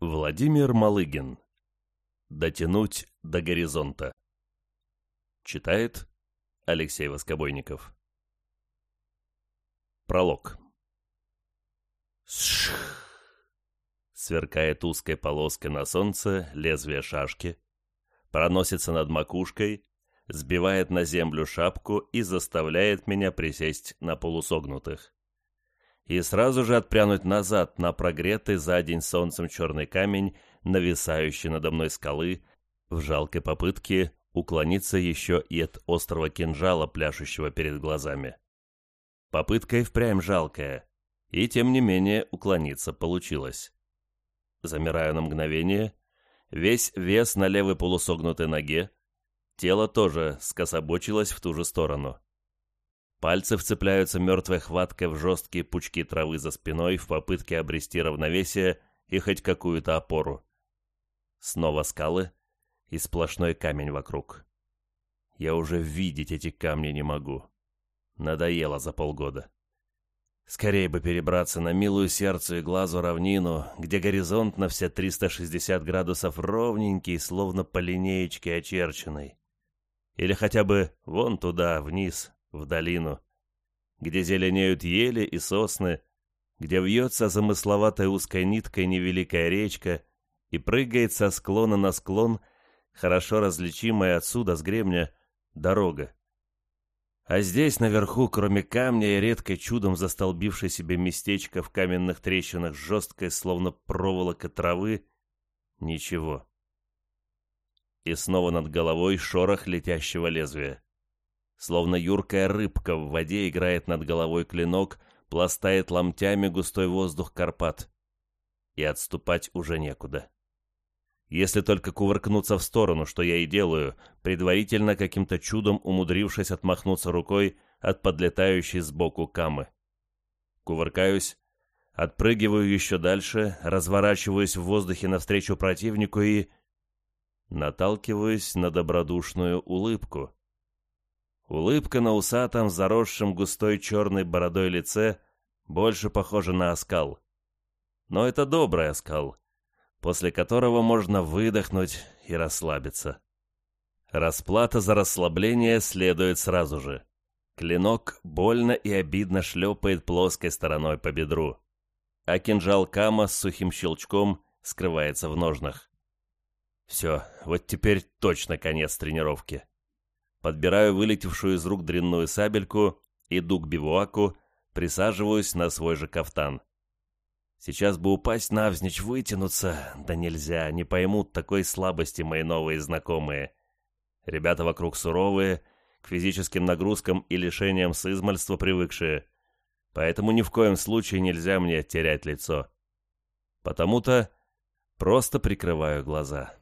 Владимир Малыгин. Дотянуть до горизонта. Читает Алексей Воскобойников. Пролог. Сшх. Сверкает узкой полоской на солнце лезвие шашки, проносится над макушкой, сбивает на землю шапку и заставляет меня присесть на полусогнутых и сразу же отпрянуть назад на прогретый за день солнцем черный камень, нависающий надо мной скалы, в жалкой попытке уклониться еще и от острого кинжала, пляшущего перед глазами. Попытка и впрямь жалкая, и тем не менее уклониться получилось. Замираю на мгновение, весь вес на левой полусогнутой ноге, тело тоже скособочилось в ту же сторону. Пальцы вцепляются мертвой хваткой в жесткие пучки травы за спиной в попытке обрести равновесие и хоть какую-то опору. Снова скалы и сплошной камень вокруг. Я уже видеть эти камни не могу. Надоело за полгода. Скорее бы перебраться на милую сердцу и глазу равнину, где горизонт на все 360 градусов ровненький, словно по линеечке очерченный. Или хотя бы вон туда, вниз, в долину, где зеленеют ели и сосны, где вьется замысловатой узкой ниткой невеликая речка и прыгает со склона на склон, хорошо различимая отсюда с гребня, дорога. А здесь, наверху, кроме камня и редкой чудом застолбившей себе местечко в каменных трещинах жесткой, словно проволока травы, ничего. И снова над головой шорох летящего лезвия. Словно юркая рыбка в воде играет над головой клинок, пластает ломтями густой воздух Карпат. И отступать уже некуда. Если только кувыркнуться в сторону, что я и делаю, предварительно каким-то чудом умудрившись отмахнуться рукой от подлетающей сбоку камы. Кувыркаюсь, отпрыгиваю еще дальше, разворачиваюсь в воздухе навстречу противнику и... наталкиваюсь на добродушную улыбку. Улыбка на усатом, заросшем густой черной бородой лице больше похожа на оскал. Но это добрый оскал, после которого можно выдохнуть и расслабиться. Расплата за расслабление следует сразу же. Клинок больно и обидно шлепает плоской стороной по бедру, а кинжал Кама с сухим щелчком скрывается в ножнах. Все, вот теперь точно конец тренировки. Подбираю вылетевшую из рук дрянную сабельку, иду к бивуаку, присаживаюсь на свой же кафтан. Сейчас бы упасть навзничь, вытянуться, да нельзя, не поймут такой слабости мои новые знакомые. Ребята вокруг суровые, к физическим нагрузкам и лишениям с измальства привыкшие, поэтому ни в коем случае нельзя мне терять лицо. Потому-то просто прикрываю глаза.